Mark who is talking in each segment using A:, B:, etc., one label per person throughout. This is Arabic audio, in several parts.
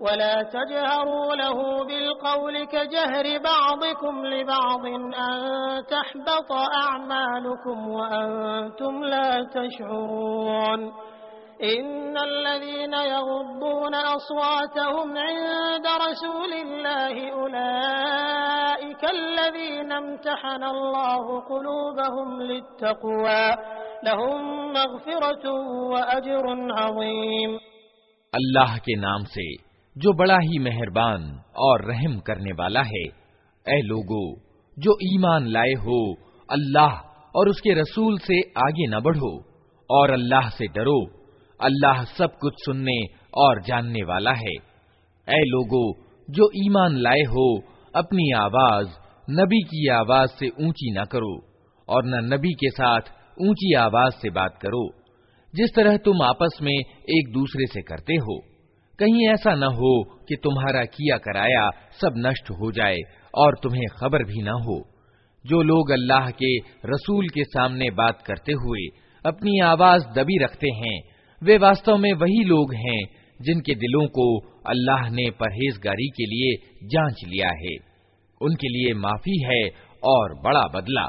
A: ولا تجهروا له بالقول كجهر بعضكم لبعض أن تحبط أعمالكم وأنتم لا تشعرون إن الذين يغضون أصواتهم عند رسول الله أولئك الذين امتحن الله قلوبهم للتقوى لهم مغفرة وأجر عظيم
B: الله کے نام سے जो बड़ा ही मेहरबान और रहम करने वाला है ए लोगो जो ईमान लाए हो अल्लाह और उसके रसूल से आगे न बढ़ो और अल्लाह से डरो अल्लाह सब कुछ सुनने और जानने वाला है ए लोगो जो ईमान लाए हो अपनी आवाज नबी की आवाज से ऊंची ना करो और न नबी के साथ ऊंची आवाज से बात करो जिस तरह तुम आपस में एक दूसरे से करते हो कहीं ऐसा न हो कि तुम्हारा किया कराया सब नष्ट हो जाए और तुम्हें खबर भी न हो जो लोग अल्लाह के रसूल के सामने बात करते हुए अपनी आवाज दबी रखते हैं वे वास्तव में वही लोग हैं जिनके दिलों को अल्लाह ने परहेजगारी के लिए जांच लिया है उनके लिए माफी है और बड़ा बदला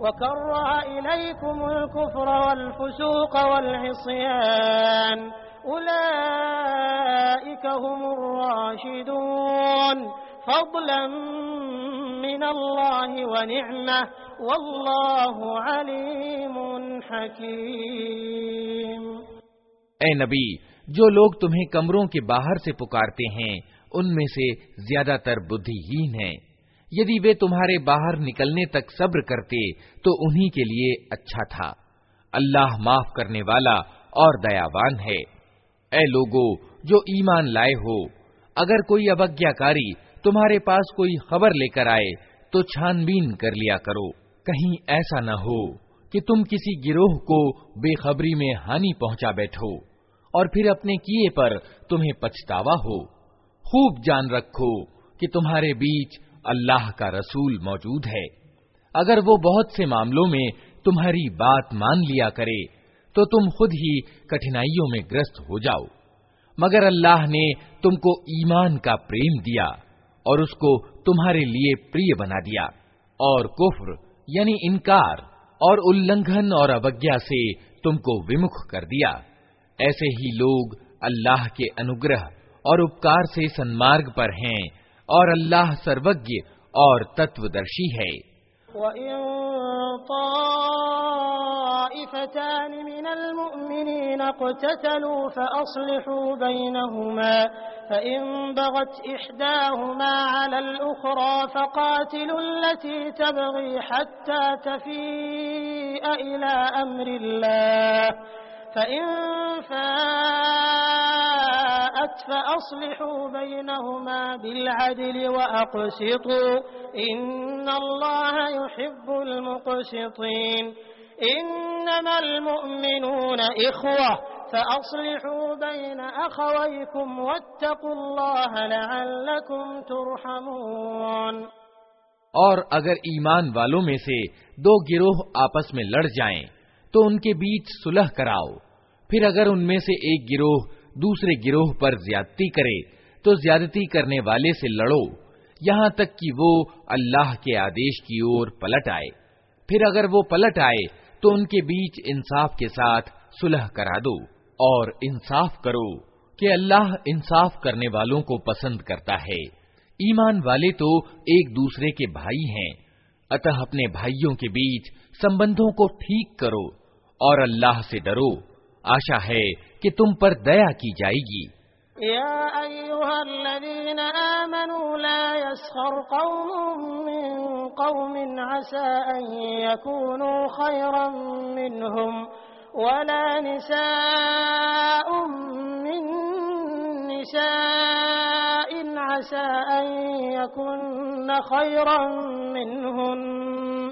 A: وكره إليكم الكفر والفسوق والعصيان أولئك هم الراشدون فضلا من الله ونعمة والله عليم حكيم
B: اے نبی जो लोग तुम्हें कमरों के बाहर से पुकारते हैं उनमें से ज्यादातर बुद्धिहीन हैं यदि वे तुम्हारे बाहर निकलने तक सब्र करते तो उन्हीं के लिए अच्छा था अल्लाह माफ करने वाला और दयावान है ए लोगो जो ईमान लाए हो अगर कोई अवज्ञाकारी तुम्हारे पास कोई खबर लेकर आए तो छानबीन कर लिया करो कहीं ऐसा न हो कि तुम किसी गिरोह को बेखबरी में हानि पहुंचा बैठो और फिर अपने किए पर तुम्हें पछतावा हो खूब जान रखो कि तुम्हारे बीच अल्लाह का रसूल मौजूद है अगर वो बहुत से मामलों में तुम्हारी बात मान लिया करे तो तुम खुद ही कठिनाइयों में ग्रस्त हो जाओ मगर अल्लाह ने तुमको ईमान का प्रेम दिया और उसको तुम्हारे लिए प्रिय बना दिया और कुफ्र यानी इनकार और उल्लंघन और अवज्ञा से तुमको विमुख कर दिया ऐसे ही लोग अल्लाह के अनुग्रह और उपकार से सन्मार्ग पर हैं और अल्लाह सर्वज्ञ और तत्वदर्शी है
A: طائفتان من المؤمنين اقتتلوا فأصلحوا بينهما فإن بغت إحداهما على الأخرى فقاتلوا التي تبغي حتى تفيء إلى أمر الله فإن فاءت فساءت فأصلحوا بينهما بالعدل وأقسطوا إن الله يحب المقسطين إنما المؤمنون إخوة فأصلحوا بين أخويكم واتقوا الله لعلكم ترحمون
B: اور اگر ایمان والوں میں سے دو گروہ آپس میں لڑ جائیں تو ان کے بیچ صلح کراؤ پھر اگر ان میں سے ایک گروہ दूसरे गिरोह पर ज्यादती करे तो ज्यादती करने वाले से लड़ो यहाँ तक कि वो अल्लाह के आदेश की ओर पलट आए फिर अगर वो पलट आए तो उनके बीच इंसाफ के साथ सुलह करा दो और इंसाफ करो कि अल्लाह इंसाफ करने वालों को पसंद करता है ईमान वाले तो एक दूसरे के भाई हैं अतः अपने भाइयों के बीच संबंधों को ठीक करो और अल्लाह से डरो आशा है कि तुम पर दया की जाएगी
A: يا أيها الذين آمنوا لا يسخر قوم من قوم عسى أن يكونوا خيرا منهم ولا نساء من نساء عسى أن يكن خيرا منهن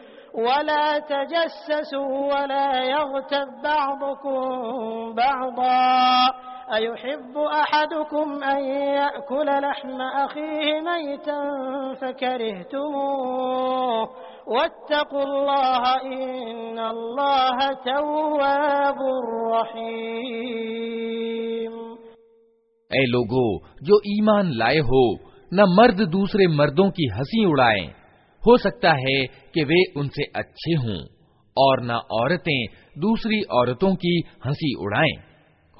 A: ولا تجسسوا ولا يغتب بعضكم بعضا أيحب أحدكم أن يأكل لحم أخيه ميتا فكرهتموه واتقوا الله إن الله تواب رحيم
B: اے لوگو جو ایمان لائے ہو نہ مرد دوسرے مردوں کی ہنسی اڑائیں हो सकता है कि वे उनसे अच्छे हों और न औरतें दूसरी औरतों की हंसी उड़ाएं।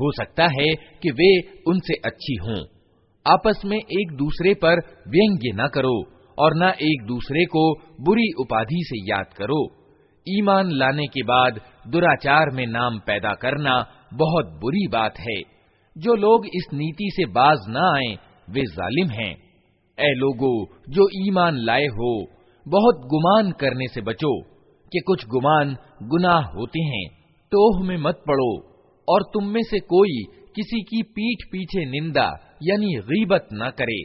B: हो सकता है कि वे उनसे अच्छी हों आपस में एक दूसरे पर व्यंग्य न करो और न एक दूसरे को बुरी उपाधि से याद करो ईमान लाने के बाद दुराचार में नाम पैदा करना बहुत बुरी बात है जो लोग इस नीति से बाज न आए वे जालिम हैं ए लोगो जो ईमान लाए हो बहुत गुमान करने से बचो कि कुछ गुमान गुनाह होते हैं तोह में मत पड़ो और तुम में से कोई किसी की पीठ पीछे निंदा यानी गीबत न करे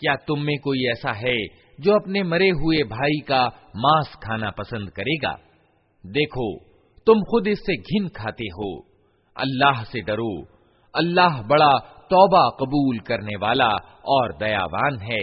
B: क्या तुम में कोई ऐसा है जो अपने मरे हुए भाई का मांस खाना पसंद करेगा देखो तुम खुद इससे घिन खाते हो अल्लाह से डरो अल्लाह बड़ा तौबा कबूल करने वाला और दयावान
A: है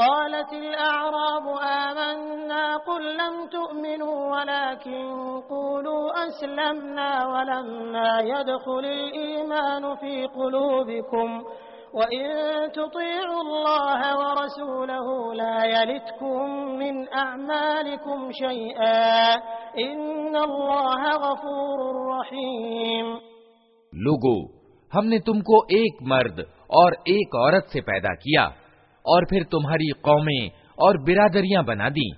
A: قالت الأعراب آمنا قل لم تؤمنوا ولكن قولوا أسلمنا ولما يدخل الإيمان في قلوبكم وإن تطيعوا الله ورسوله لا يلتكم من أعمالكم شيئا إن الله غفور رحيم
B: لوگو ہم نے تم کو ایک مرد اور ایک عورت سے پیدا کیا और फिर तुम्हारी कौमें और बिरादरियां बना दी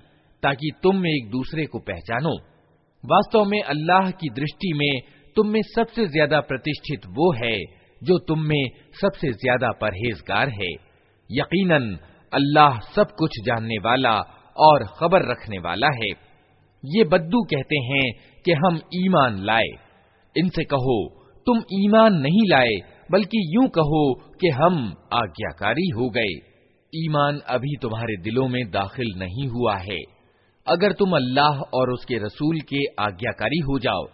B: ताकि तुम एक दूसरे को पहचानो वास्तव में अल्लाह की दृष्टि में तुम में सबसे ज्यादा प्रतिष्ठित वो है जो तुम में सबसे ज्यादा परहेजगार है यकीनन अल्लाह सब कुछ जानने वाला और खबर रखने वाला है ये बद्दू कहते हैं कि हम ईमान लाए इनसे कहो तुम ईमान नहीं लाए बल्कि यूं कहो कि हम आज्ञाकारी हो गए ईमान अभी तुम्हारे दिलों में दाखिल नहीं हुआ है अगर तुम अल्लाह और उसके रसूल के आज्ञाकारी हो जाओ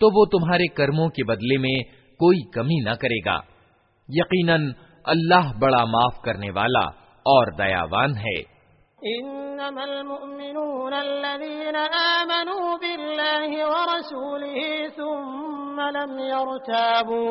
B: तो वो तुम्हारे कर्मों के बदले में कोई कमी न करेगा यकीनन अल्लाह बड़ा माफ करने वाला और दयावान है
A: إنما المؤمنون الذين آمنوا بالله ورسوله ثم لم يرتابوا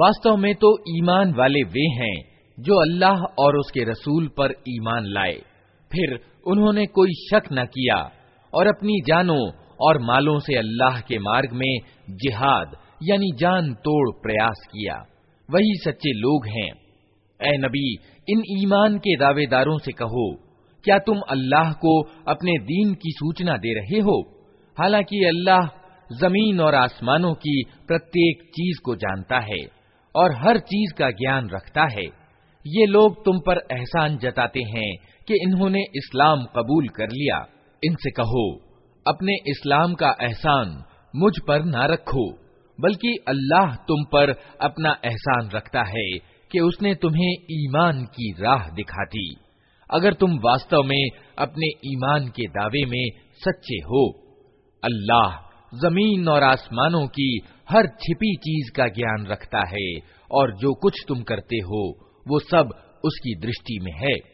B: वास्तव में तो ईमान वाले वे हैं जो अल्लाह और उसके रसूल पर ईमान लाए फिर उन्होंने कोई शक न किया और अपनी जानों और मालों से अल्लाह के मार्ग में जिहाद यानी जान तोड़ प्रयास किया वही सच्चे लोग हैं ए नबी इन ईमान के दावेदारों से कहो क्या तुम अल्लाह को अपने दीन की सूचना दे रहे हो हालांकि अल्लाह जमीन और आसमानों की प्रत्येक चीज को जानता है और हर चीज का ज्ञान रखता है ये लोग तुम पर एहसान जताते हैं कि इन्होंने इस्लाम कबूल कर लिया इनसे कहो अपने इस्लाम का एहसान मुझ पर ना रखो बल्कि अल्लाह तुम पर अपना एहसान रखता है कि उसने तुम्हें ईमान की राह दिखा दी अगर तुम वास्तव में अपने ईमान के दावे में सच्चे हो अल्लाह जमीन और आसमानों की हर छिपी चीज का ज्ञान रखता है और जो कुछ तुम करते हो वो सब उसकी दृष्टि में है